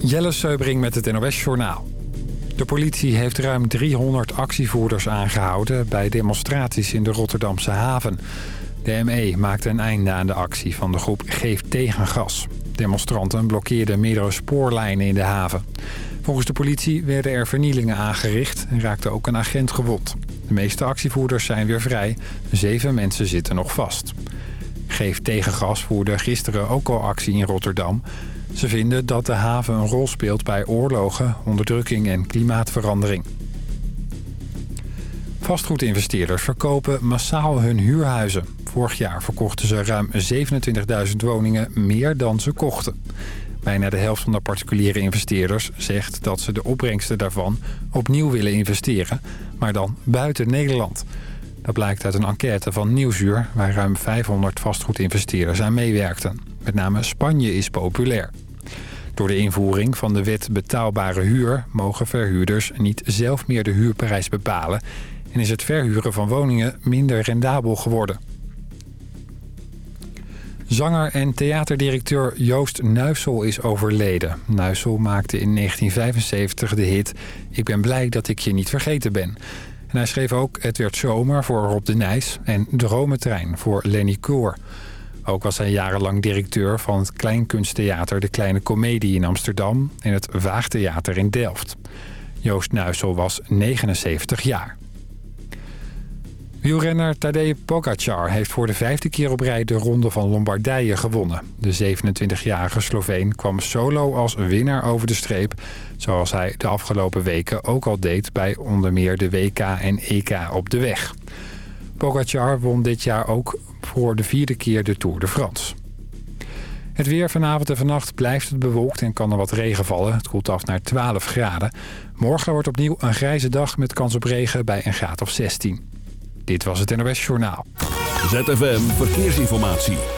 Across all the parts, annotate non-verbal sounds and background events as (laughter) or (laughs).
Jelle Seubring met het NOS Journaal. De politie heeft ruim 300 actievoerders aangehouden... bij demonstraties in de Rotterdamse haven. De ME maakte een einde aan de actie van de groep Geef Tegengas. Demonstranten blokkeerden meerdere spoorlijnen in de haven. Volgens de politie werden er vernielingen aangericht... en raakte ook een agent gewond. De meeste actievoerders zijn weer vrij. Zeven mensen zitten nog vast. Geef Tegengas voerde gisteren ook al actie in Rotterdam... Ze vinden dat de haven een rol speelt bij oorlogen, onderdrukking en klimaatverandering. Vastgoedinvesteerders verkopen massaal hun huurhuizen. Vorig jaar verkochten ze ruim 27.000 woningen meer dan ze kochten. Bijna de helft van de particuliere investeerders zegt dat ze de opbrengsten daarvan opnieuw willen investeren, maar dan buiten Nederland. Dat blijkt uit een enquête van Nieuwsuur, waar ruim 500 vastgoedinvesteerders aan meewerkten. Met name Spanje is populair. Door de invoering van de wet betaalbare huur... mogen verhuurders niet zelf meer de huurprijs bepalen... en is het verhuren van woningen minder rendabel geworden. Zanger en theaterdirecteur Joost Nuissel is overleden. Nuissel maakte in 1975 de hit Ik ben blij dat ik je niet vergeten ben. En hij schreef ook Het werd zomer voor Rob de Nijs en Drometrein voor Lenny Koor... Ook was hij jarenlang directeur van het Kleinkunsttheater De Kleine Comedie in Amsterdam... en het Waagtheater in Delft. Joost Nuissel was 79 jaar. Wielrenner Tadej Pogacar heeft voor de vijfde keer op rij de Ronde van Lombardije gewonnen. De 27-jarige Sloveen kwam solo als winnaar over de streep... zoals hij de afgelopen weken ook al deed bij onder meer de WK en EK op de weg. Pogacar won dit jaar ook voor de vierde keer de Tour de France. Het weer vanavond en vannacht blijft het bewolkt en kan er wat regen vallen. Het koelt af naar 12 graden. Morgen wordt opnieuw een grijze dag met kans op regen bij een graad of 16. Dit was het NOS Journaal. ZFM Verkeersinformatie.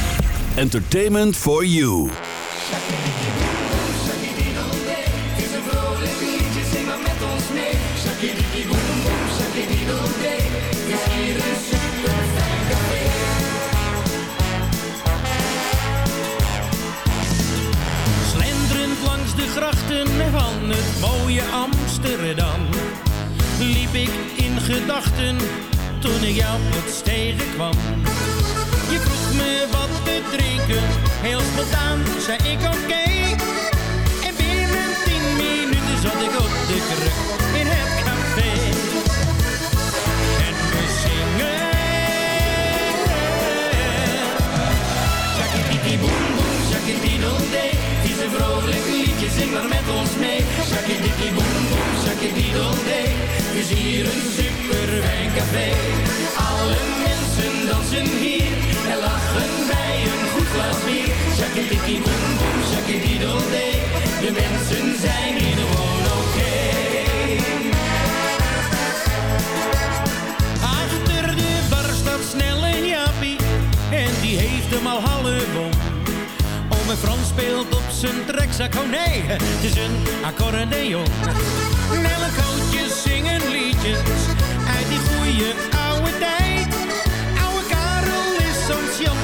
Entertainment for You. Slenderend langs de grachten van het mooie Amsterdam Liep ik in gedachten toen ik jou plots tegenkwam wat te drinken, heel spontaan zei ik oké. En binnen tien minuten zat ik op de kruk in het café. En we zingen. Shakitiki boem boem, shakitidodee. Het is een vrolijk liedje, zing maar met ons mee. Shakitiki boem boem, shakitidodee. Het is hier een super wijncafé. Alle mensen dansen hier en lachen bij een goed glas bier. Shakidiki boem boem, shakididodee. De mensen zijn hier gewoon oké. Achter de bar staat snel een jappie en die heeft hem al halve Ome Frans speelt op zijn trekzak, oh nee, het is een accordeon. Nelle cootjes zingen liedjes uit die goeie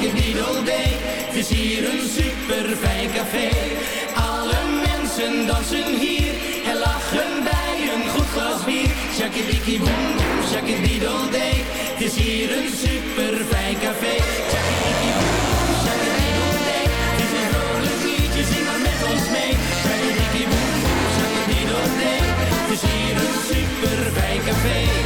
day. Het is hier een super fijn café. Alle mensen dansen hier en lachen bij een goed glas bier. Shakidiki boom boom, shakididel day. Het is hier een super fijn café. Shakidiki boom boom, shakididel day. Het is een vrolijk liedje, zing maar met ons mee. Shakidiki boom boom, shakididel day. Het is hier een super fijn café.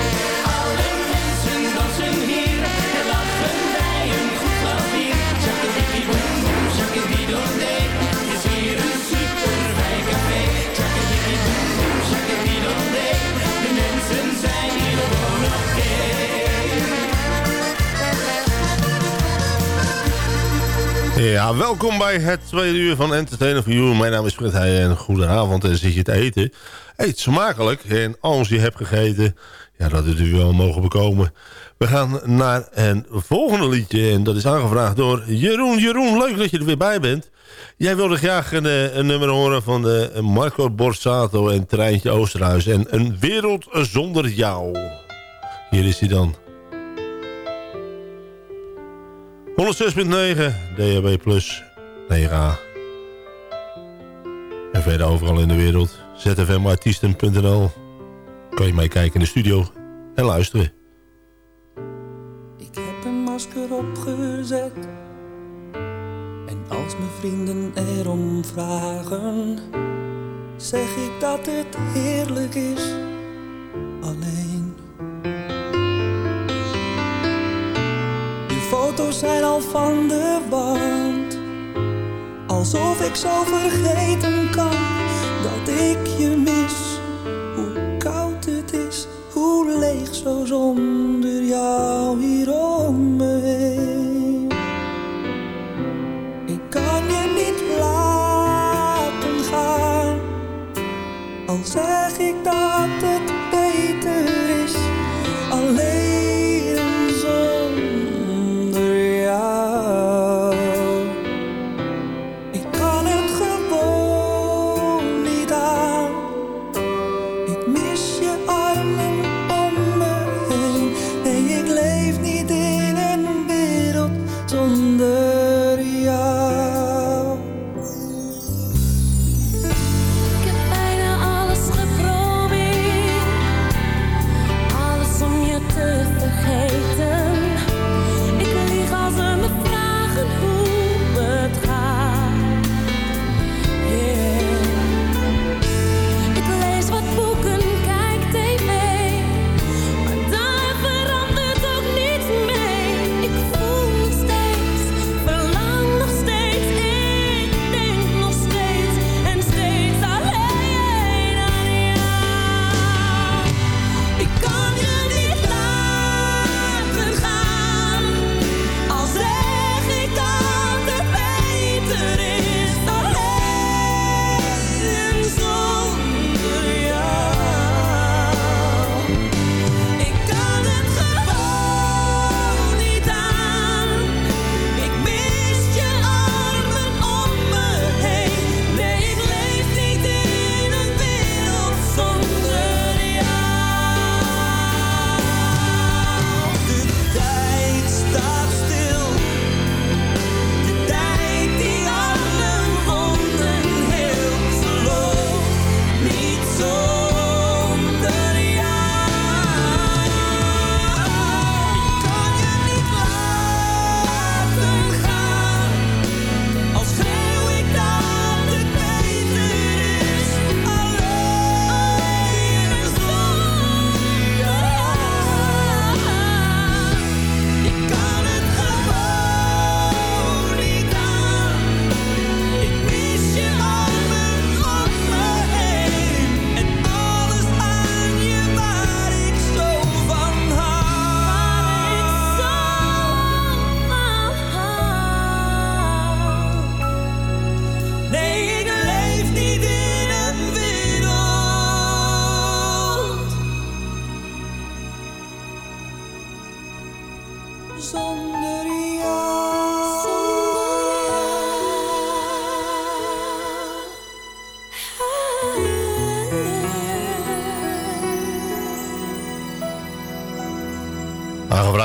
Ja, welkom bij het tweede uur van Entertainer for You. Mijn naam is Fred en goedenavond en zit je te eten. Eet smakelijk en als je hebt gegeten, ja, dat is u wel mogen bekomen. We gaan naar een volgende liedje en dat is aangevraagd door Jeroen. Jeroen, leuk dat je er weer bij bent. Jij wilde graag een, eh, een nummer horen van eh, Marco Borsato en Treintje Oosterhuis. En Een Wereld Zonder Jou. Hier is hij dan. 106.9 DHB Plus 9A. En verder overal in de wereld. zfmartiesten.nl Kan je meekijken in de studio en luisteren. Ik heb een masker opgezet. En als mijn vrienden erom vragen, zeg ik dat het heerlijk is. Alleen. Foto's zijn al van de wand. Alsof ik zo vergeten kan dat ik je mis. Hoe koud het is, hoe leeg zo zonder jou hier om me heen. Ik kan je niet laten gaan, al zeg ik dat het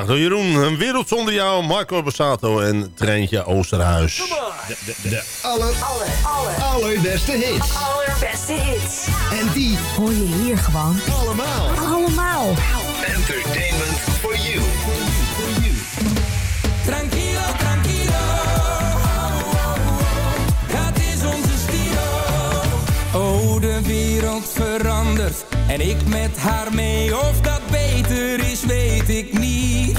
Gevraagd door Jeroen. Een wereld zonder jou, Marco Bassato en Treintje Oosterhuis. De, de, de aller, aller, aller, allerbeste hits. Allerbeste hits. En die Hoor je hier gewoon. allemaal. Allemaal. Entertainment for you. Tranquilo, tranquilo. Dat is onze stilo. Oh, de wereld verandert. En ik met haar mee. Of dat beter is, weet ik niet.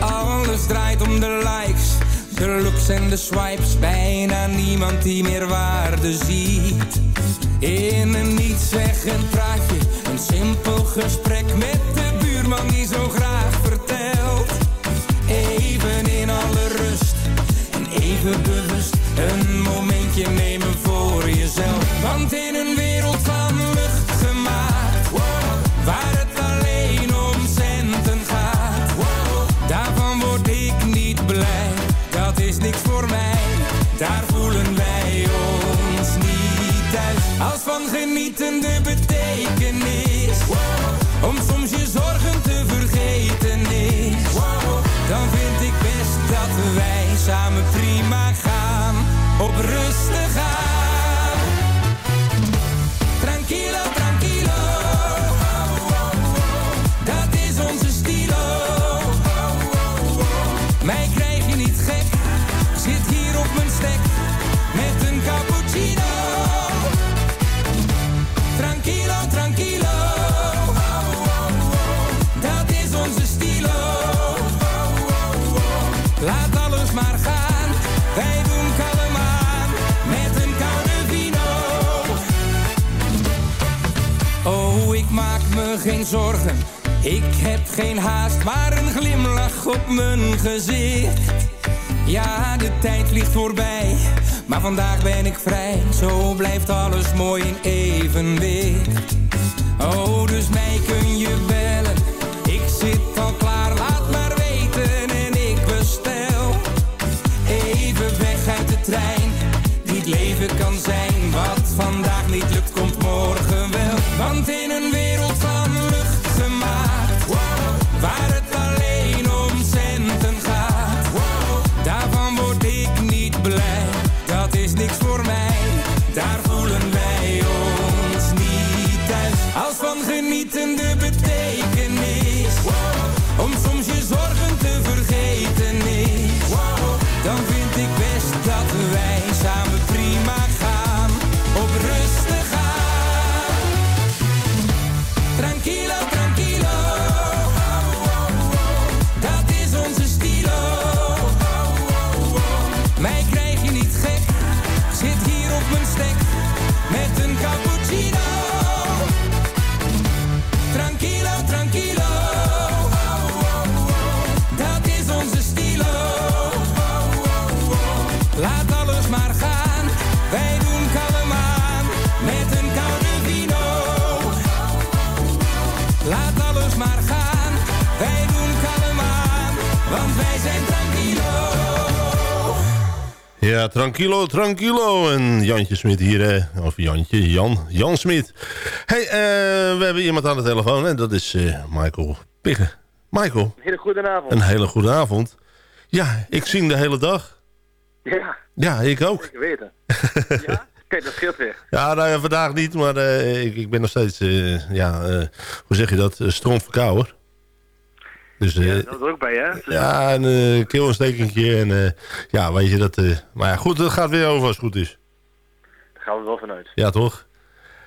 Alles draait om de likes. De looks en de swipes. Bijna niemand die meer waarde ziet. In een nietszeggend praatje. Een simpel gesprek met de buurman die zo graag vertelt. Even in alle rust en even bewust een samen prima gaan, op rustig aan. Ik heb geen haast, maar een glimlach op mijn gezicht. Ja, de tijd vliegt voorbij, maar vandaag ben ik vrij, zo blijft alles mooi in evenwicht. Oh, dus mij kun je Ja, tranquilo, tranquilo. En Jantje Smit hier, eh, of Jantje, Jan, Jan Smit. hey, eh, we hebben iemand aan de telefoon en dat is eh, Michael Piggen. Michael, Hele goede avond. een hele goede avond. Ja, ik zing de hele dag. Ja, Ja, ik ook. zeker weten. (laughs) ja? Kijk, dat scheelt weer. Ja, nou ja, vandaag niet, maar eh, ik, ik ben nog steeds, ja, hoe zeg je dat, stroomverkouden. Dus eh, Dat is ook bij, hè? Dus- ja, een uh, keelontstekentje en eh, ja, weet je dat, eh, maar ja, goed, dat gaat weer over als het goed is. Daar gaan we wel vanuit. Ja, toch?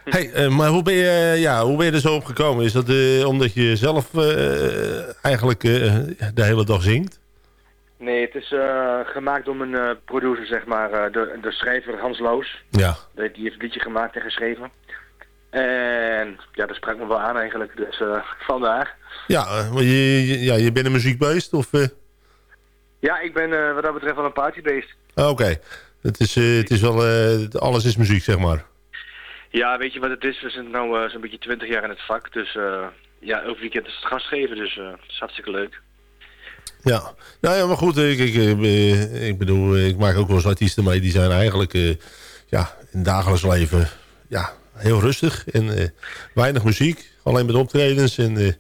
hey, eh, maar hoe ben, je, ja, hoe ben je er zo op gekomen? Is dat eh, omdat je zelf eh, eigenlijk eh, de hele dag zingt? Nee, het is eh, gemaakt door mijn eh, producer, zeg maar, eh, de, de schrijver Hans Loos. Ja. Die die heeft het liedje gemaakt en geschreven. En ja, dat sprak me wel aan eigenlijk, dus vandaar. Ja, eh, maar je, je- ja, je bent een muziekbeest? Of, eh? Ja, ik ben wat dat betreft wel een partybeest. Ah, Oké, het, is, het is wel, alles is muziek, zeg maar. Ja, weet je wat het is? We zijn nu zo'n beetje 20 jaar in het vak, dus ja, elk weekend is het gastgeven, dus het is hartstikke leuk. Ja, nou ja, maar goed, ik, ik, ik bedoel, ik maak ook wel eens artiesten mee die zijn eigenlijk ja, in het dagelijks leven ja, heel rustig en eh, weinig muziek, alleen met optredens. En, eh,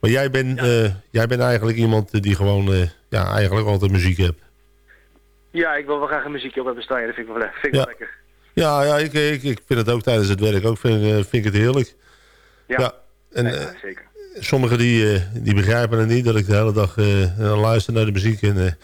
Maar jij bent, eh, jij bent eigenlijk iemand die gewoon ja, eigenlijk altijd muziek hebt. Ja, ik wil wel graag een muziekje op hebben staan. Ja, dat vind ik wel, vind ik Ja. lekker. Ja, ja ik, ik, ik vind het ook tijdens het werk ook. Vind, vind ik het heerlijk. Ja, En Nee, eh, zeker. sommigen die, die begrijpen het niet dat ik de hele dag luister naar de muziek. En,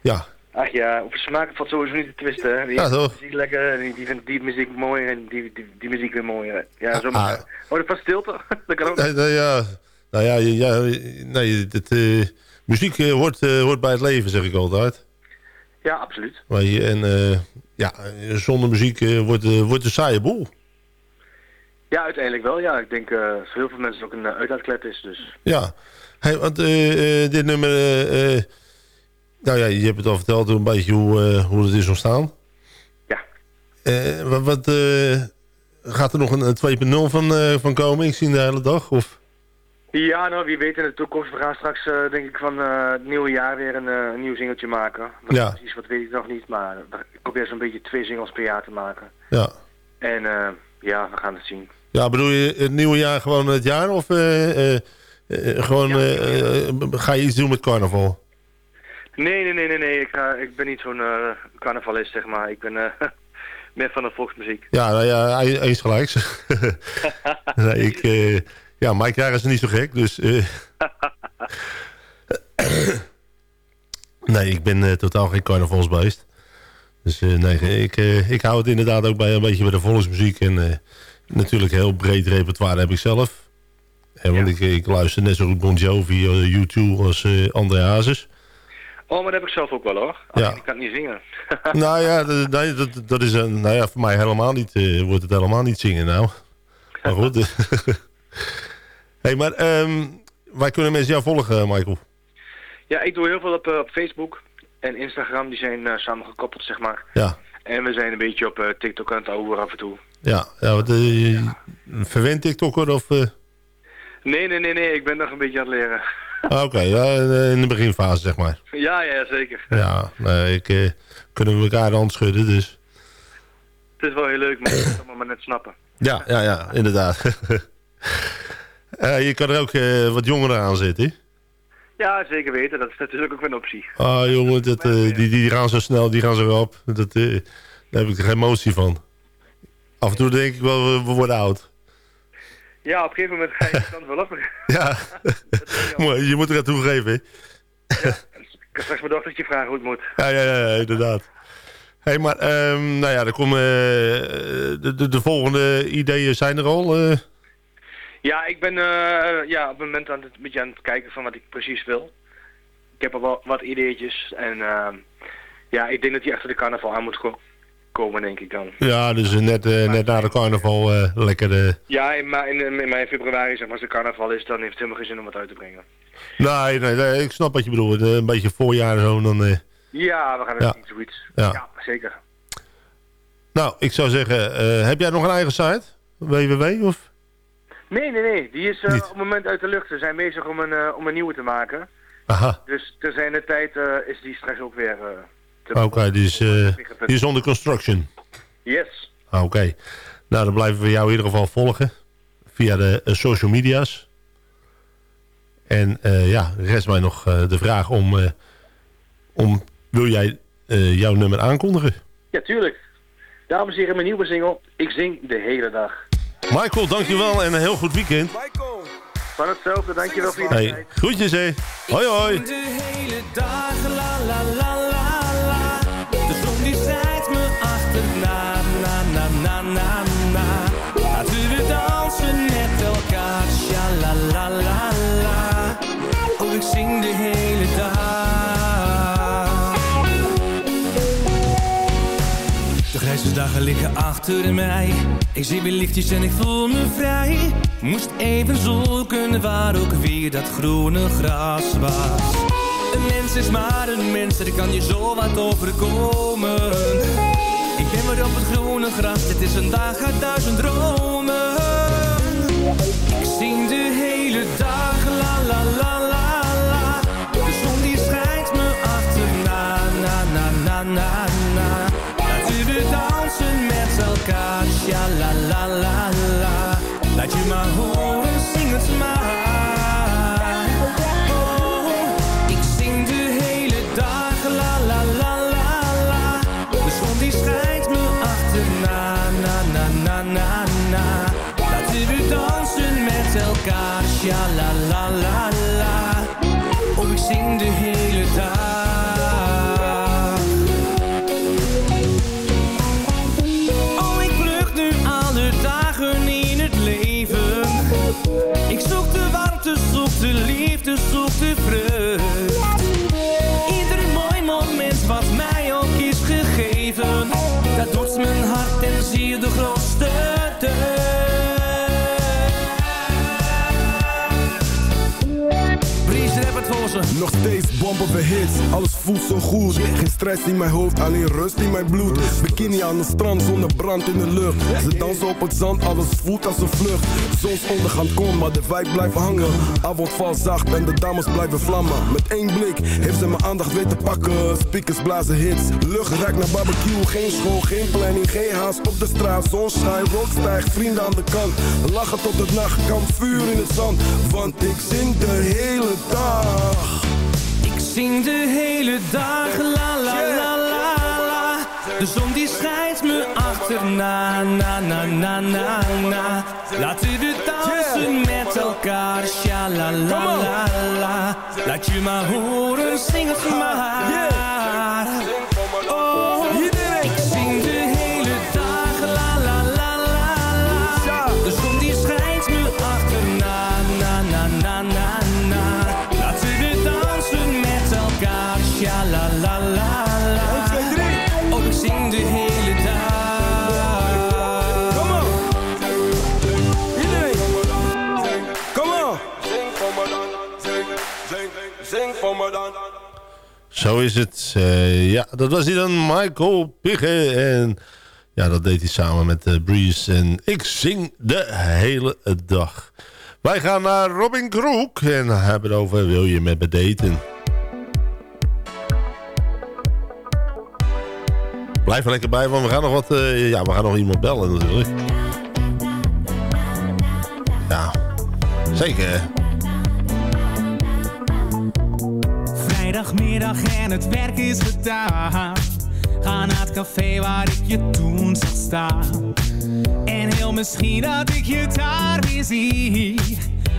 ja, Ach ja, over smaak valt sowieso niet te twisten. Die Ja, toch? muziek lekker, en die, die vindt die muziek mooi en die, die, die muziek weer mooi. hè. Ja, zo Ah. maar. Oh, dat was stilte. (laughs) dat kan ook. Nee, nee, ja, nou ja, ja nee, eh, muziek eh, hoort, eh, hoort bij het leven, zeg ik altijd. Ja, absoluut. Je, en ja, zonder muziek wordt, wordt een saaie boel. Ja, uiteindelijk wel. Ja, ik denk voor heel veel mensen ook een uh, uitlaatklep is. Dus. Ja, hey, want dit nummer, nou ja, je hebt het al verteld een beetje hoe, eh, hoe het is ontstaan. Ja. Eh, wat eh, gaat er nog een, een 2.0 van, van komen? Ik zie de hele dag, of? Ja, nou, wie weet in de toekomst. We gaan straks, denk ik, van het nieuwe jaar weer een, een nieuw singeltje maken. Wat Ja. Precies, wat weet ik nog niet. Maar ik probeer zo'n beetje twee singles per jaar te maken. Ja. En ja, we gaan het zien. Ja, bedoel je het nieuwe jaar gewoon het jaar? Of gewoon ga je iets doen met carnaval? Nee, nee, nee, nee, nee. Ik, ga, ik ben niet zo'n eh, carnavalist, zeg maar. Ik ben eh, (laughs) meer van de volksmuziek. Ja, nou ja, eens gelijks. (laughs) nee, ik, eh, ja, mij krijgen ze niet zo gek, dus... (laughs) nee, ik ben totaal geen carnavalsbeest. Dus nee, ik, ik hou het inderdaad ook bij een beetje bij de volksmuziek. En natuurlijk heel breed repertoire heb ik zelf. Eh, want ik, ik luister net zo goed Bon Jovi, YouTube als André Hazes. Oh, maar dat heb ik zelf ook wel, hoor. Alleen, Ja. ik kan het niet zingen. (laughs) nou ja, dat, dat, dat is een, nou ja, voor mij helemaal niet, eh, wordt het helemaal niet zingen nou. Maar goed. (laughs) hey, maar ehm, waar kunnen mensen jou volgen, eh, Michael? Ja, ik doe heel veel op, eh, op Facebook en Instagram. Die zijn eh, samen gekoppeld, zeg maar. Ja, En we zijn een beetje op TikTok aan het over af en toe. ja, ja wat, verwend TikToker of... Nee, nee, nee, nee. Ik ben nog een beetje aan het leren. Oké, ja, in de beginfase zeg maar. ja, ja, zeker. Ja, nee, ik, eh, kunnen we elkaar de hand schudden, dus... Het is wel heel leuk, maar ik het allemaal maar net snappen. Ja, ja, ja, inderdaad. (laughs) Eh, je kan er ook eh, wat jongeren aan zetten. Ja, zeker weten. Dat is natuurlijk ook een optie. Ah, jongen, dat, eh, die, die gaan zo snel, die gaan zo rap. Dat, eh, daar heb ik er geen emotie van. Af en toe denk ik wel, we, we worden oud. Ja, op een gegeven moment ga je de kant wel. (laughs) Ja, (laughs) Maar je moet er aan toegeven, hè? Ik kan straks mijn dochtertje vragen hoe het moet. Ja, ja, ja, inderdaad. Hé, hey, maar, ehm, nou ja, er komen, eh, de, de, de volgende ideeën zijn er al. eh. Ja, ik ben eh, ja, op het moment aan het, een beetje aan het kijken van wat ik precies wil. Ik heb al wel wat ideetjes en ehm, ja, ik denk dat die achter de carnaval aan moet ko- komen, denk ik dan. ja, dus eh, net, eh, net na de carnaval eh, lekker... Ja, in, ma in, in februari, zeg maar, als de carnaval is, dan heeft het helemaal geen zin om wat uit te brengen. nee, nee, nee, ik snap wat je bedoelt. Een beetje voorjaar en zo, dan... Ja, we gaan Ja. zoiets. Ja. Ja, zeker. Nou, ik zou zeggen, heb jij nog een eigen site? www of? Nee, nee, nee. Die is op het moment uit de lucht. We zijn bezig om een, om een nieuwe te maken. Aha, Dus ter zijn de tijd is die straks ook weer te oké, die, is, eh, die is onder construction. Yes. Ah, Oké, nou dan blijven we jou in ieder geval volgen. Via de eh, social media's. En eh, ja, rest mij nog eh, de vraag om, eh, om wil jij eh, jouw nummer aankondigen? Ja, tuurlijk. Dames en heren, mijn nieuwe single. Ik zing de hele dag. Michael, dankjewel en een heel goed weekend. Van hetzelfde, dankjewel voor je Hey, tijd. groetjes hé. Hoi hoi. De hele dag, la la la la dagen liggen achter mij. Ik zie weer lichtjes en ik voel me vrij. Moest even zoeken waar ook weer dat groene gras was. Een mens is maar een mens, er kan je zo wat overkomen. Ik ben weer op het groene gras, dit is een dag uit duizend dromen. Ik zing de hele dag, la la la la la. De zon die schijnt me achterna, na na na na elkaar, la la la la. Laat je maar horen, zing het maar. Oh, ik zing de hele dag, la la la la la. De zon die schijnt me achterna, na na na na na. Laten we dansen met elkaar, sha la Nog steeds bompen we hits, alles voelt zo goed. Geen stress in mijn hoofd, alleen rust in mijn bloed. Bikini aan het strand, zonder brand in de lucht. Ze dansen op het zand, alles voelt als een vlucht. Zonsondergang komt, maar de vibe blijft hangen. Avond valt zacht en de dames blijven vlammen. Met één blik heeft ze mijn aandacht weten pakken. Speakers blazen hits, lucht ruikt naar barbecue. Geen school, geen planning, geen haast op de straat. Zonschijn, rook stijgt, vrienden aan de kant. Lachen tot het nacht, kan vuur in het zand. Want ik zing de hele dag ik zing de hele dag, la la la la la. De zon die schijnt me achterna, na na na na na. Laten we dansen met elkaar, sha la la la la. Laat je maar horen, zing het maar. Zo is het. Uh, ja, dat was hij dan, Michael Pigge. En ja, dat deed hij samen met uh, Breeze. En ik zing de hele dag. Wij gaan naar Robin Kroek en hebben het over Wil je met me daten? Blijf er lekker bij, want we gaan nog wat... Uh, ja, we gaan nog iemand bellen natuurlijk. Ja, zeker. Vrijdagmiddag en het werk is gedaan. Ga naar het café waar ik je toen zag staan. En heel misschien dat ik je daar weer zie.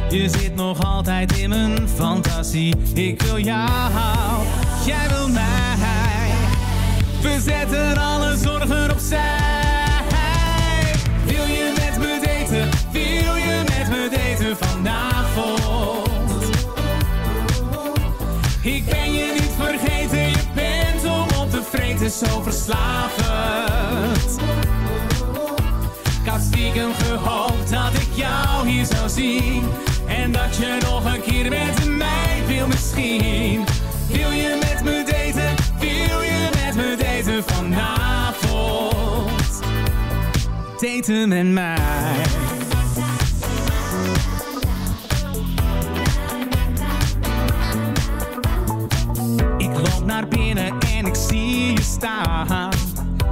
Je zit nog altijd in mijn fantasie. Ik wil jou, jij wil mij. We zetten alle zorgen opzij. Vreten zo verslavend. Ik had stiekem gehoopt dat ik jou hier zou zien. En dat je nog een keer met mij wil misschien. Wil je met me daten? Wil je met me daten vanavond? Daten met mij.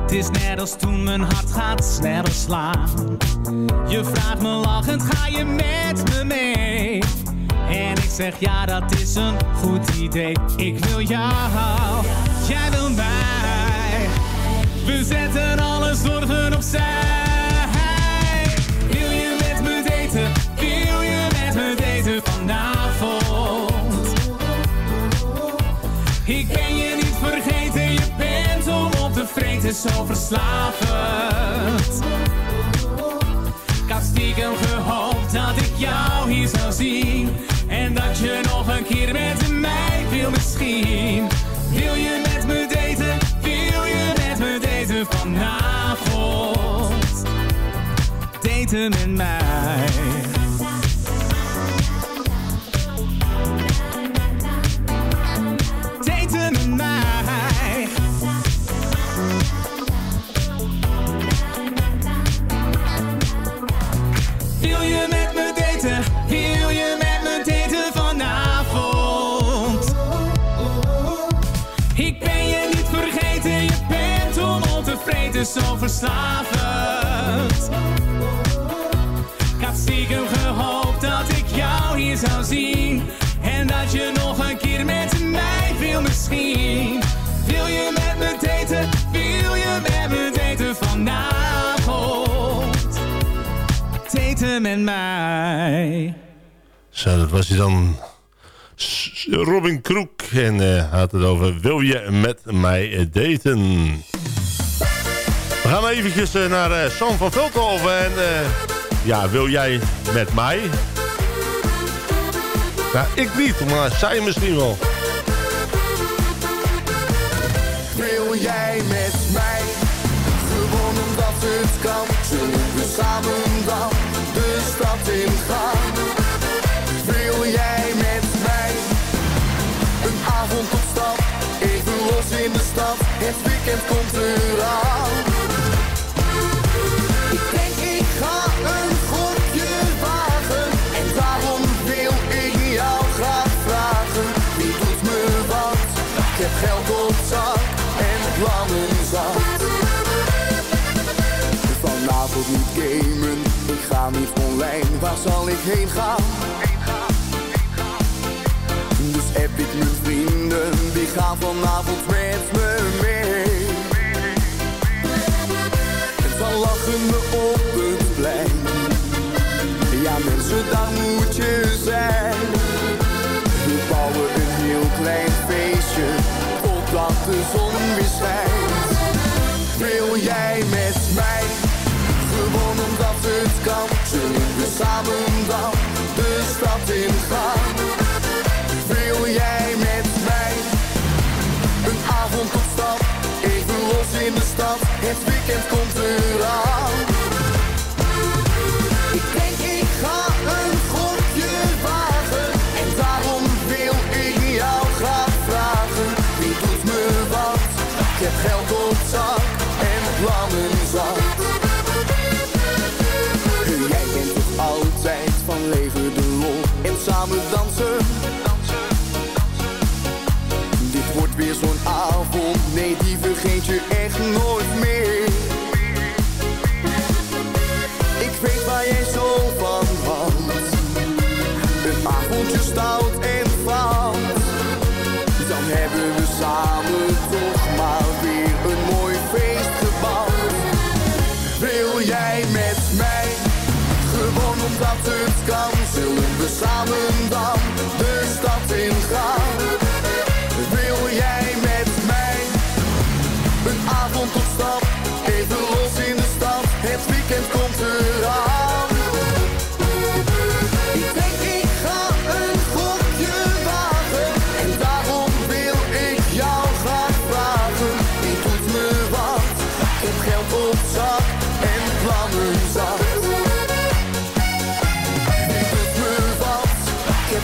Het is net als toen mijn hart gaat sneller slaan. Je vraagt me lachend, ga je met me mee? En ik zeg ja, dat is een goed idee. Ik wil jou, jij wil mij. We zetten alle zorgen opzij. Vreten zo verslavend. Ik had gehoopt dat ik jou hier zou zien. En dat je nog een keer met mij wil misschien. Wil je met me daten? Wil je met me daten vanavond? Daten met mij. Zou zien. En dat je nog een keer met mij wil misschien. Wil je met me daten? Wil je met me daten vanavond? Daten met mij. Zo, dat was hij dan. Robin Kroek. En uh, had het over, wil je met mij daten? We gaan eventjes uh, naar uh, Sam van Veldhoven. En ja, wil jij met mij? Nou, ik niet, maar zij misschien wel. Wil jij met mij? Gewoon omdat het kan. Zullen we samen dan de stad in gaan? Wil jij met mij? Een avond op stap, even los in de stad. Het weekend komt eraan. En plannen zat. Vanavond niet gamen, ik ga niet online. Waar zal ik heen gaan? Dus heb ik mijn vrienden, die gaan vanavond met me mee. En dan lachen we op het plein. Ja mensen, daar nothing far.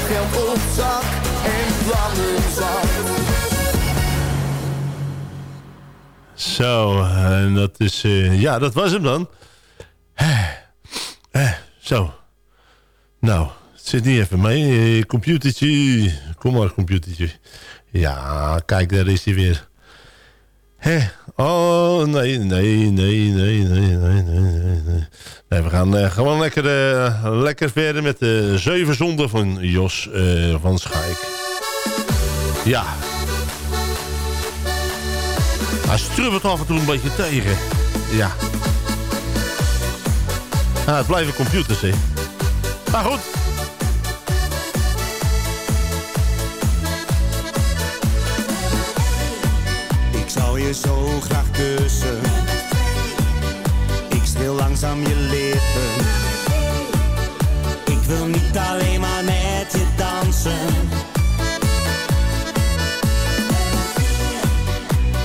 Geld op zak en plannen. Zo, en dat is... eh, ja, dat was hem dan. Eh, eh, zo. Nou, het zit niet even mee. Computertje. Kom maar, computertje. Ja, kijk, daar is hij weer. Hé, oh, nee, nee, nee, nee, nee, nee, nee, nee. We gaan eh, gewoon lekker, eh, lekker verder met de zeven zonden van Jos eh, van Schaik. Ja. Hij strubbelt af en toe een beetje tegen. Ja. Ah, het blijven computers, hè. Maar goed. Je zo graag kussen. Ik streel langzaam je lippen. Ik wil niet alleen maar met je dansen.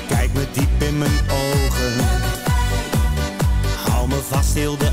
Kijk me diep in mijn ogen. Hou me vast heel de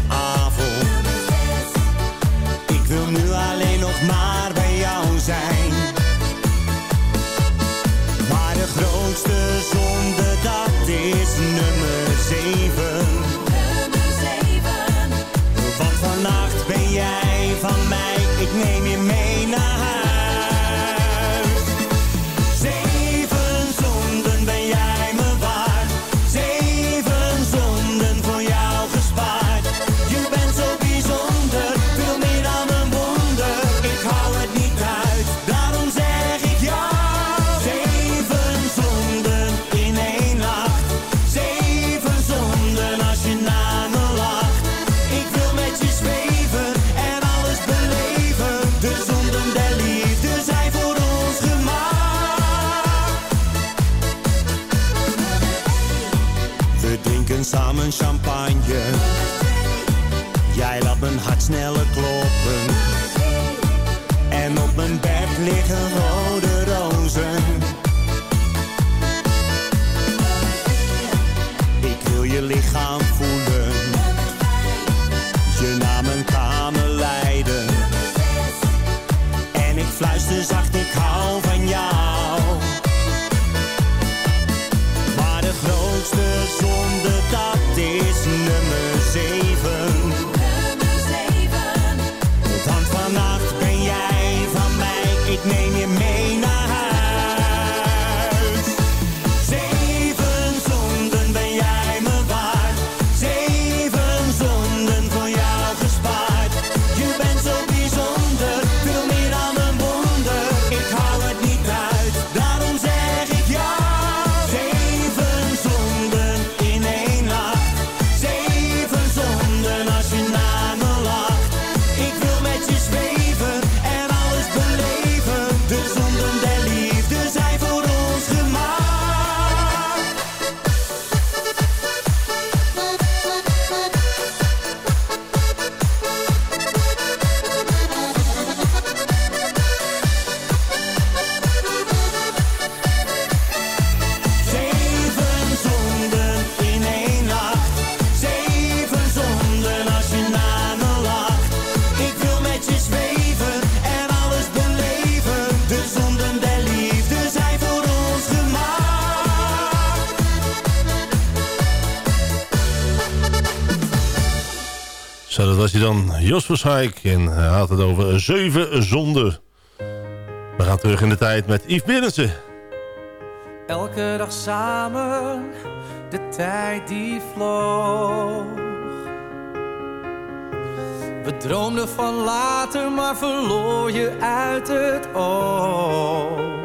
Dat was hij dan, Jos Versaik. En hij had het over zeven zonden. We gaan terug in de tijd met Yves Binnensen. Elke dag samen, de tijd die vloog. We droomden van later, maar verloor je uit het oog.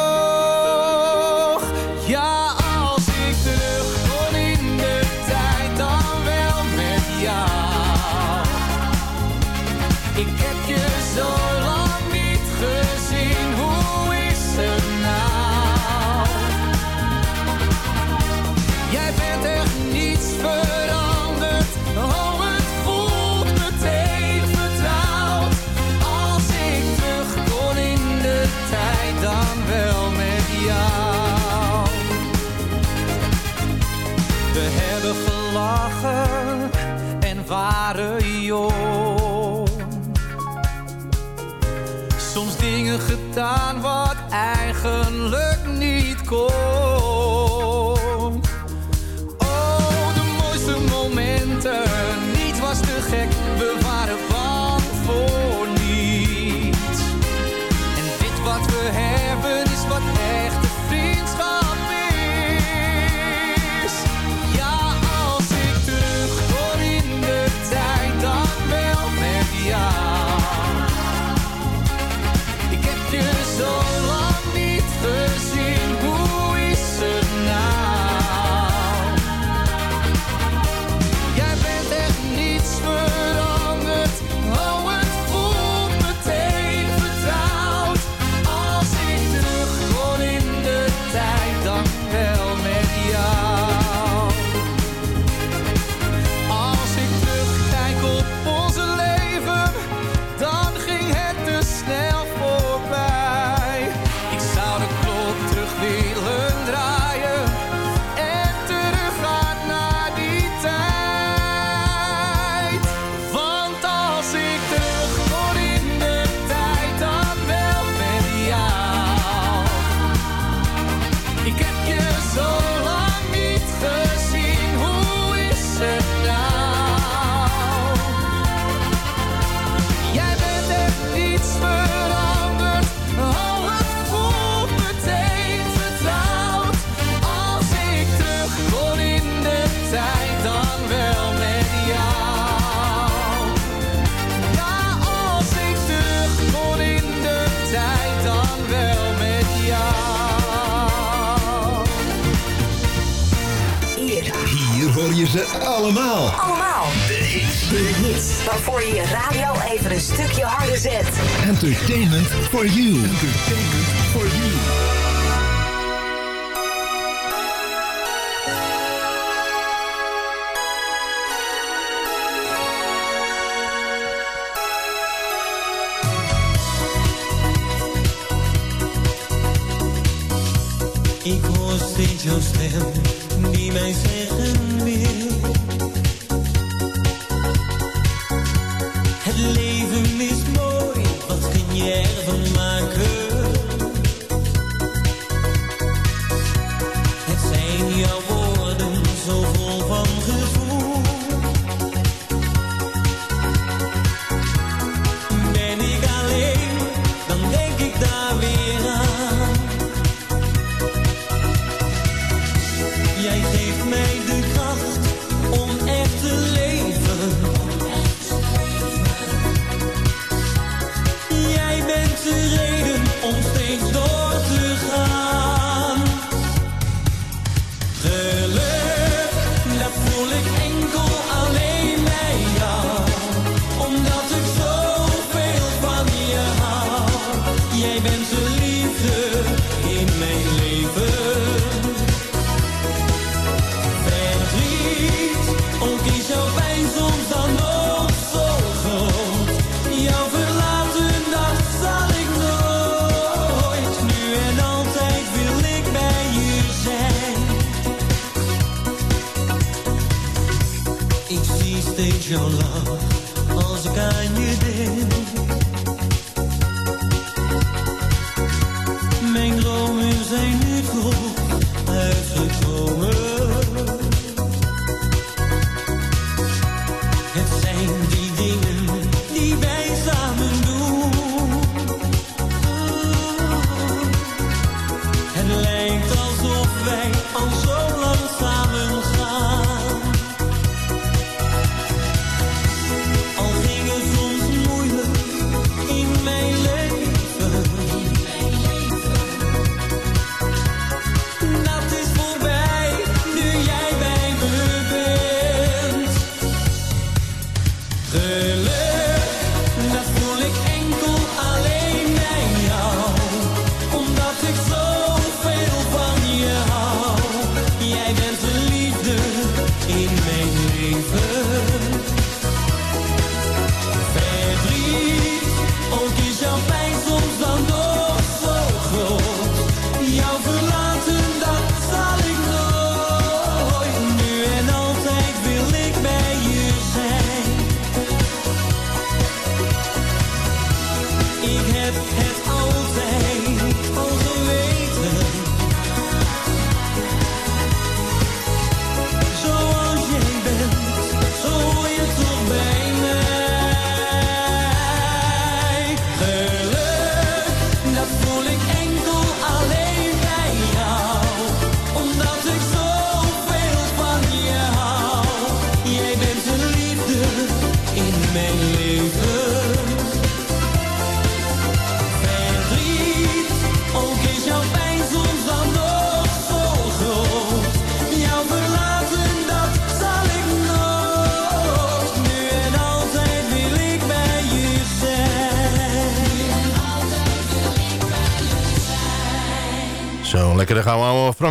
sky. Allemaal. Allemaal. De hits. De hits waarvoor je je radio even een stukje harder zet. Entertainment for you. Entertainment for you. Ik hoor steeds jouw stem die mij zeggen wil.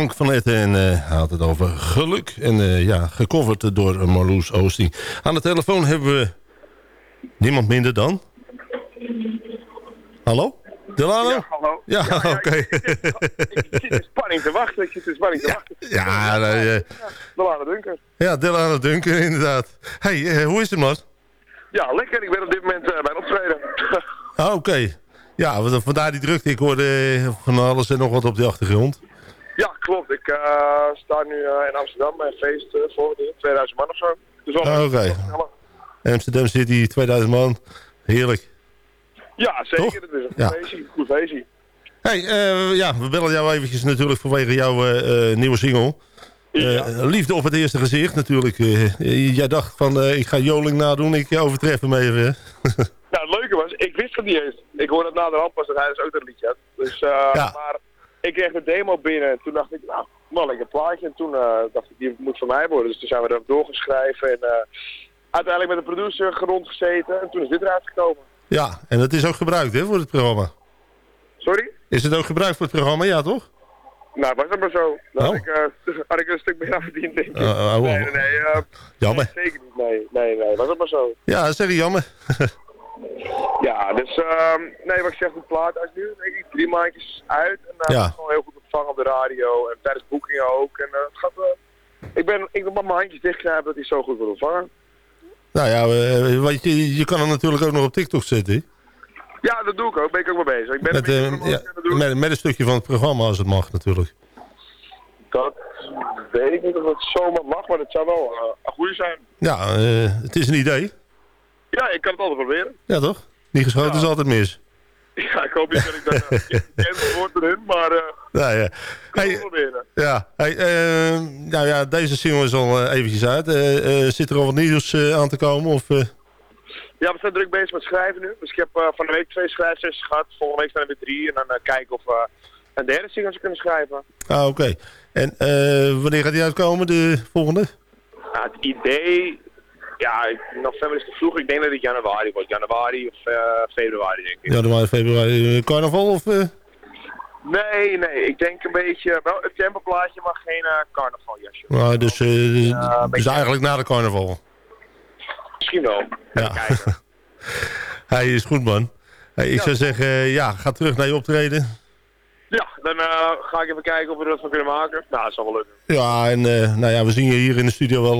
Frank van Etten. En eh, had het over geluk. En eh, ja, gecoverd door Marloes Oosting. Aan de telefoon hebben we niemand minder dan... Hallo? Delano? Ja, hallo. Ja, (laughs) oké. Ik, ik zit in spanning te wachten. Ik zit in spanning te wachten. Ja, nee, eh, Delano Dunker. ja, Delano Duncan, inderdaad. hey, hoe is het, Mas? Ja, lekker. Ik ben op dit moment bij een optreden. Ah, oké. Ja, want vandaar die drukte. Ik hoorde van alles en nog wat op de achtergrond. Ja, klopt. Ik eh, sta nu eh, in Amsterdam bij een feest eh, voor de 2000 man of zo. Dus Ah, Oké. Amsterdam City, 2000 man. Heerlijk. Ja, zeker. Het is een Ja. goed feestje. Goed feestje. Hey, ja, we bellen jou eventjes natuurlijk vanwege jouw nieuwe single. Liefde op het eerste gezicht natuurlijk. Jij dacht van, ik ga Joling nadoen, ik overtref hem even. (laughs) Nou, het leuke was, ik wist het niet eens. Ik hoorde het na de hand pas dat hij dus ook dat liedje had. Dus, Ja. maar ik kreeg de demo binnen en toen dacht ik, nou, wel lekker plaatje. En toen eh, dacht ik, die moet van mij worden. Dus toen zijn we er doorgeschreven en eh, uiteindelijk met de producer gerond gezeten. En toen is dit eruit gekomen. Ja, en dat is ook gebruikt hè, voor het programma. Sorry? Is het ook gebruikt voor het programma? Ja, toch? Nou, was dat maar zo. Dan had, Oh. ik, eh, (laughs) had ik een stuk meer aan verdiend, denk ik. Oh, oh, nee, nee, nee. Jammer. nee, zeker niet. Nee, nee, nee. Was dat maar zo. Ja, zeg je jammer. (laughs) Ja, dus ehm, nee, wat ik zeg, de plaat is nu denk ik drie maandjes uit. En hij Ja. wordt gewoon heel goed ontvangen op de radio en tijdens boekingen ook. En eh, het gaat, eh, ik ben, ik mijn handjes dichtknijpen dat hij zo goed wordt ontvangen. nou ja, eh, want je, je kan hem natuurlijk ook nog op TikTok zetten. Ja, dat doe ik ook. Ben ik ook mee bezig. Ik ben Met, een eh, ja, het met, met een stukje van het programma als het mag natuurlijk. Dat weet ik niet of dat zomaar mag, maar dat zou wel eh, een goede zijn. Ja, eh, het is een idee. Ja, ik kan het altijd proberen. Ja, toch? Niet geschoten is altijd mis. Ja, ik hoop niet dat ik dat uh, (laughs) bekend word erin, maar eh Nou ja. ik kan het Hey, proberen. ja, hey, eh, nou ja, deze single is al eh, eventjes uit. Eh, eh, zit er al wat nieuws eh, aan te komen? Of, eh? Ja, we zijn druk bezig met schrijven nu. Dus ik heb eh, van de week twee schrijfsessies gehad. Volgende week zijn er weer drie. En dan eh, kijken of we een derde single kunnen schrijven. Ah, oké. En eh, wanneer gaat die uitkomen, de volgende? Nou, het idee... Ja, ik- november is te vroeg. Ik denk dat het januari wordt. Januari of eh, februari, denk ik. Januari, februari, eh, carnaval? Of, eh? Nee, nee. Ik denk een beetje... Wel een temperplaatje, maar geen eh carnavaljasje. Nou, dus, dus- dus beetje- eigenlijk na de carnaval. Misschien wel. Ja. (laughs) Hij is goed, man. Hey, ik zou zeggen, ja, ga terug naar je optreden. Ja, dan ga ik even kijken of we er wat van kunnen maken. Nou, dat zal wel lukken. Ja, en nou ja, we zien je hier in de studio wel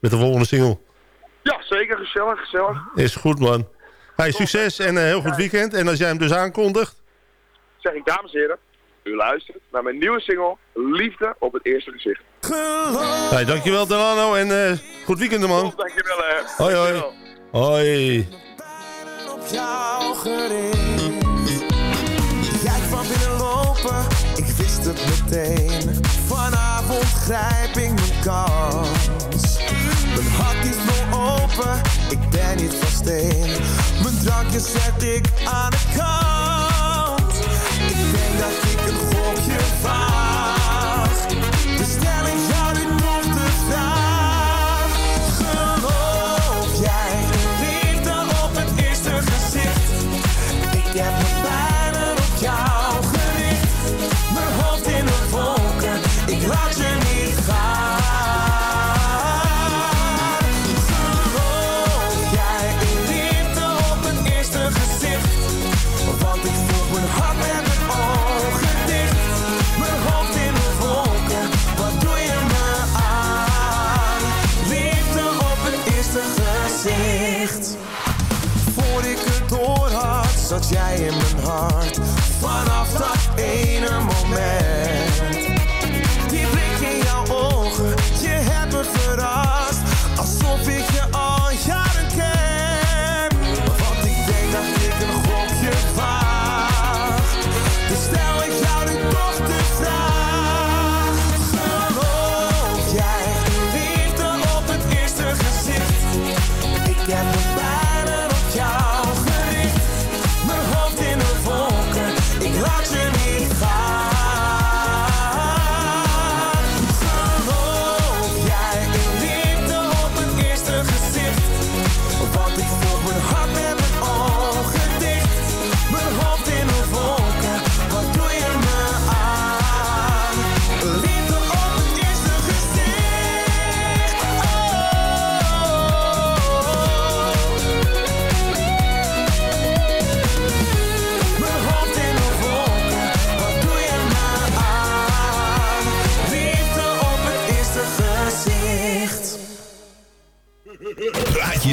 met de volgende single. Ja, zeker. Gezellig, gezellig. Is goed, man. Hey, succes en een heel goed weekend. En als jij hem dus aankondigt... Zeg ik, dames en heren. U luistert naar mijn nieuwe single, Liefde op het eerste gezicht. Hey, dankjewel, Delano. En eh, goed weekend, man. Dankjewel, hè. Hoi, hoi. Hoi. op jou gericht. Jij kwam binnenlopen, ik wist het meteen. Vanavond grijp ik mijn kans. Mijn hart ik ben niet van steen. Mijn drankje zet ik aan de kant. Zat jij in mijn hart. Vanaf dat ene moment.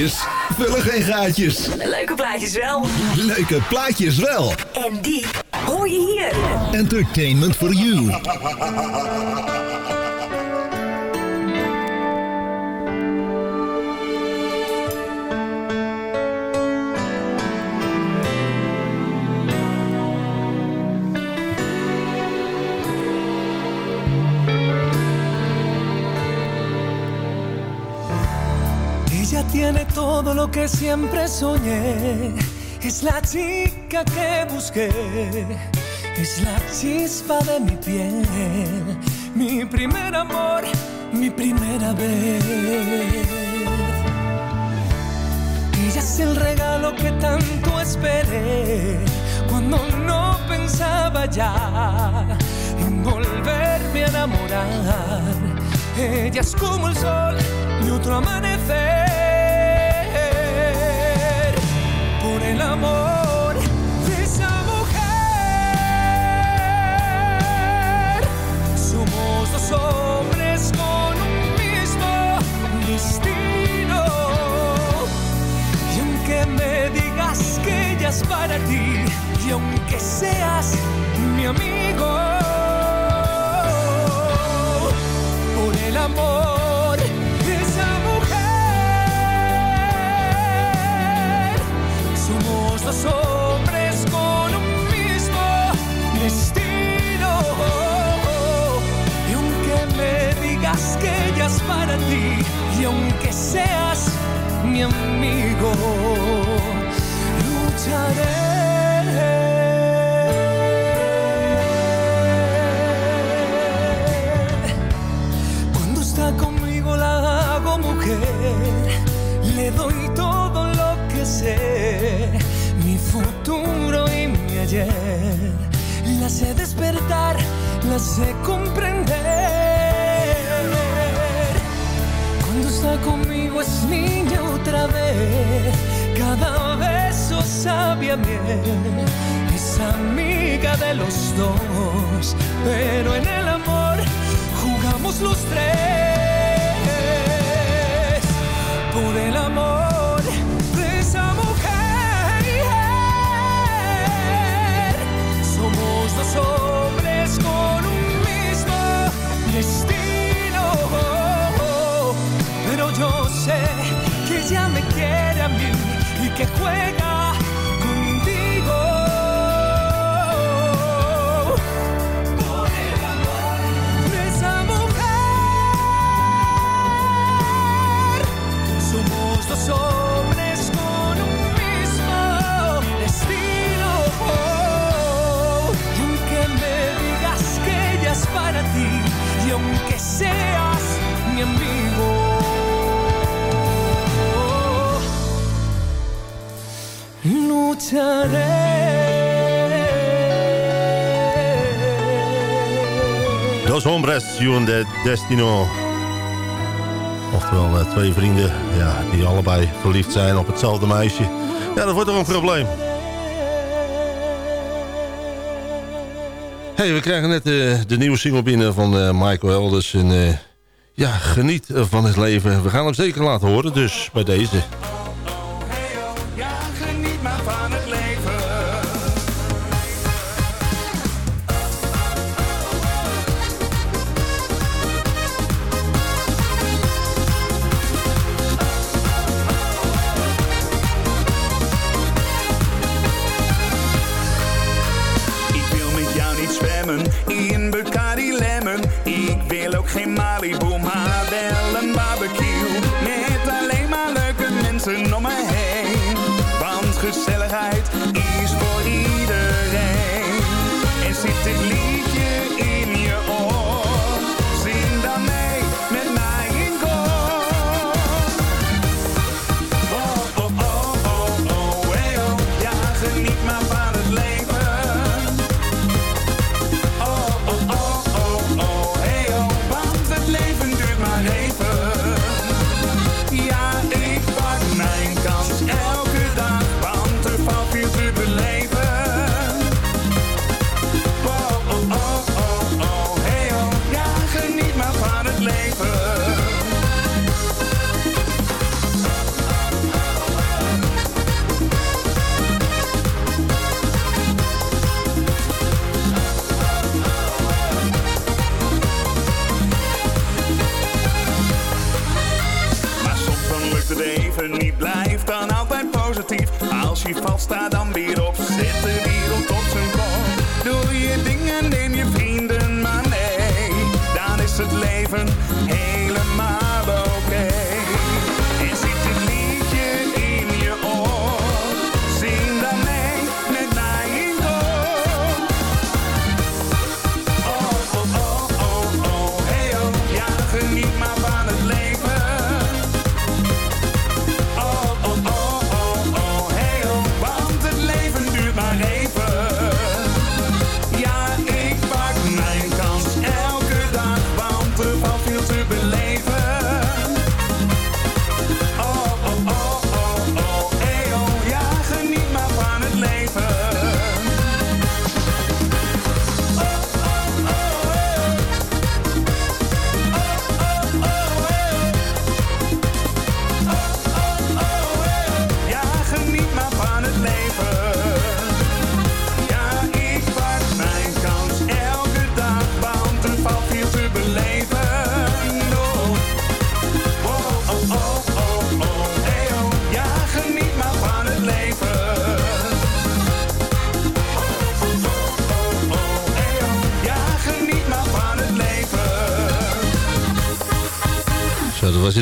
Vullen geen gaatjes. Leuke plaatjes wel. Leuke plaatjes wel. En die hoor je hier. Entertainment for you. Ella tiene todo lo que siempre soñé. Es la chica que busqué. Es la chispa de mi piel. mi primer amor, mi primera vez. Ella es el regalo que tanto esperé cuando no pensaba ya en volverme a enamorar. Ella es como el sol de otro amanecer. El amor de esa mujer, somos dos hombres con un mismo destino. Y aunque me digas que ella es para ti, y aunque seas mi amigo, por el amor dos hombres con un mismo destino. Y aunque me digas que ella es para ti, y aunque seas mi amigo, lucharé. Cuando está conmigo la hago mujer, le doy todo lo que sé, La sé despertar, la sé comprender. Cuando está conmigo es niña otra vez, cada beso sabe a miel. Es amiga de los dos, pero en el amor jugamos los tres. Por el amor ella me quiere a mí y que juega lucharé. Dos hombres, Joen de Destino. Oftewel eh, twee vrienden ja, die allebei verliefd zijn op hetzelfde meisje. Ja, dat wordt toch een probleem. hey, we krijgen net eh, de nieuwe single binnen van eh, Michael Elders. En ja, geniet van het leven. We gaan hem zeker laten horen, dus bij deze. Want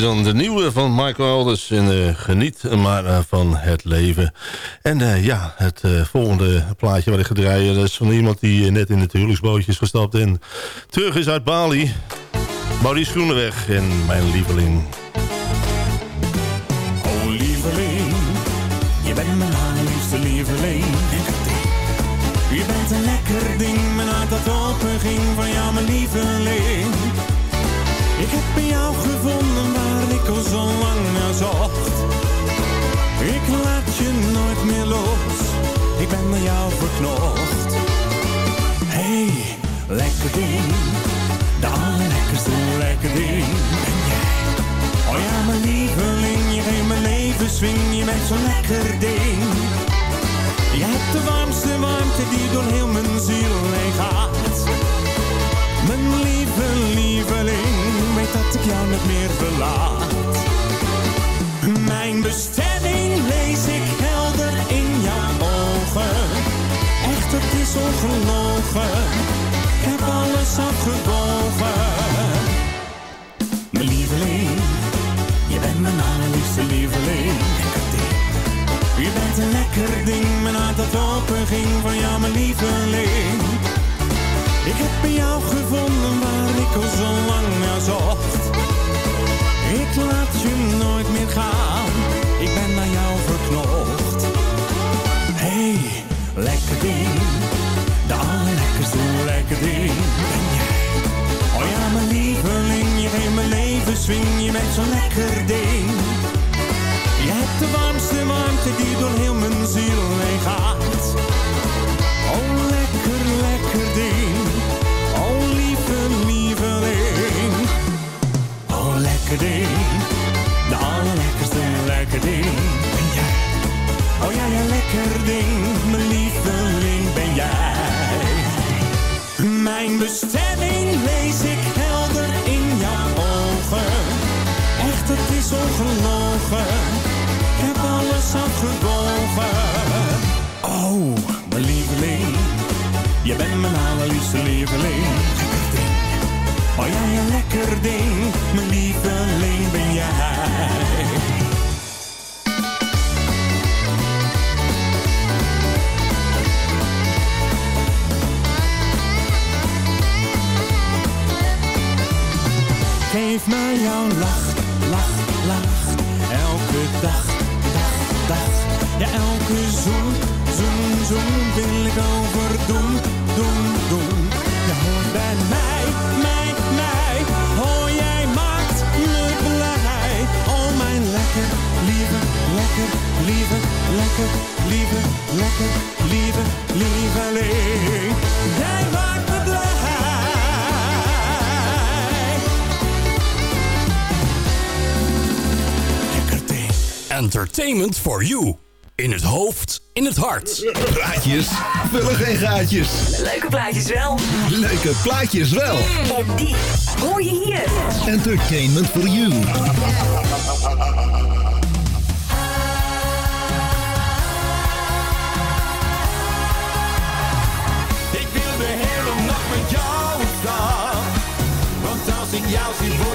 dan de nieuwe van Michael Alders. En eh, geniet maar eh, van het leven. En eh, ja, het volgende plaatje wat ik ga draaien... is van iemand die net in het huwelijksbootje is gestapt... en terug is uit Bali. Maurice Groeneweg en mijn lieveling. Oh lieveling, je bent mijn allerliefste lieveling. Je bent een lekker ding, mijn hart dat open ging van jou mijn lieveling. Naar. Ik laat je nooit meer los, ik ben bij jou verknocht. Hey, lekker ding, de allerlekkerste lekker ding ben jij. Oh ja, mijn lieveling, je geeft mijn leven swing, je bent zo'n lekker ding. Je hebt de warmste warmte die door heel mijn ziel heen gaat. Mijn lieve lieveling, weet dat ik jou niet meer verlaat. Mijn bestemming lees ik helder in jouw ogen. Echt, het is ongelogen. Ik heb alles afgewogen. Mijn lieveling, je bent mijn allerliefste lieveling. Je bent een lekker ding, mijn hart dat open ging van jou, mijn lieveling. Ik heb bij jou gevonden waar ik al zo lang naar zocht. Ik laat je nooit meer gaan, ik ben naar jou verknocht. Hey, lekker ding, de allerlekkerste lekker ding ben jij. Oh ja, mijn lieveling, je geeft mijn leven swing, je bent zo'n lekker ding. Je hebt de warmste warmte die door heel mijn ziel heen gaat. Oh, lekker, lekker ding. Ding. De allerlekkerste lekker ding ben jij. Oh ja, ja, lekker ding. Mijn lieveling ben jij. Mijn bestemming lees ik helder in jouw ogen. Echt, het is ongelogen. Ik heb alles afgewogen. Oh, mijn lieveling. Je bent mijn allerliefste lieveling. Oh ja, ja, lekker ding. Mijn lieveling ben jij. Geef mij jouw lach, lach, lach. Elke dag, dag, dag. Ja, elke zoen, zoen, zoen wil ik overdoen, doen, doen. Je hoort bij mij, lieve, lekker, lieve, lekker, lieve, lieveling. Jij maakt me blij. Entertainment for you. In het hoofd, in het hart. Praatjes vullen geen gaatjes. Leuke plaatjes wel. Leuke plaatjes wel. En die hoor je hier. Entertainment for you. Want als ik jou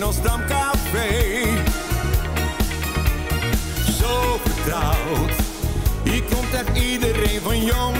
in ons stamcafé. Zo vertrouwd. Hier komt echt iedereen van jong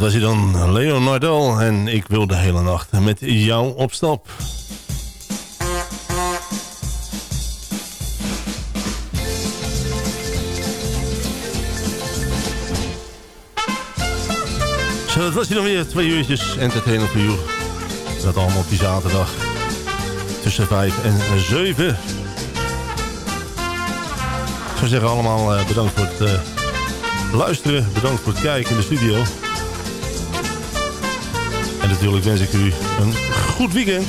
was hij dan, Leonardo. En ik wil de hele nacht met jou op stap. Zo, dat was hij dan weer. Twee uurtjes entertainer voor jou. Dat allemaal op die zaterdag. Tussen vijf en zeven. Ik zou zeggen allemaal eh, bedankt voor het eh, luisteren. Bedankt voor het kijken in de studio. Natuurlijk wens ik u een goed weekend.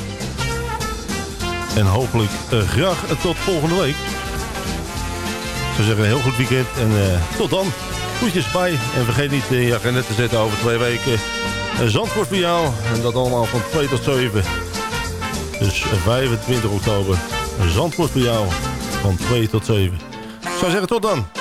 En hopelijk eh, graag tot volgende week. Ik zou zeggen, een heel goed weekend. En eh, tot dan. Goedjes bij. En vergeet niet in je agenda te zetten over twee weken. Uh, Zandvoort voor jou. En dat allemaal van 2 tot 7. Dus eh, 25 oktober. Zandvoort voor jou. Van 2 tot 7. Ik zou zeggen, tot dan.